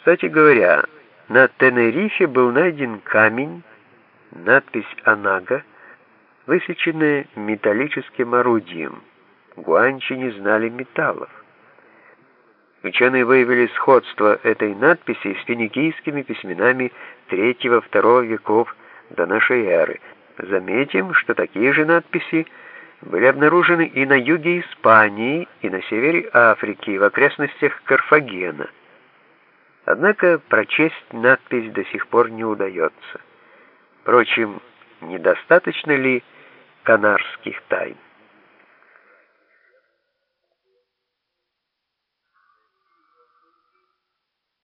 Кстати говоря, на Тенерифе был найден камень, надпись «Анага», высеченная металлическим орудием. Гуанчи не знали металлов. Ученые выявили сходство этой надписи с финикийскими письменами III-II веков до нашей эры. Заметим, что такие же надписи были обнаружены и на юге Испании, и на севере Африки, в окрестностях Карфагена. Однако прочесть надпись до сих пор не удается. Впрочем, недостаточно ли канарских тайн?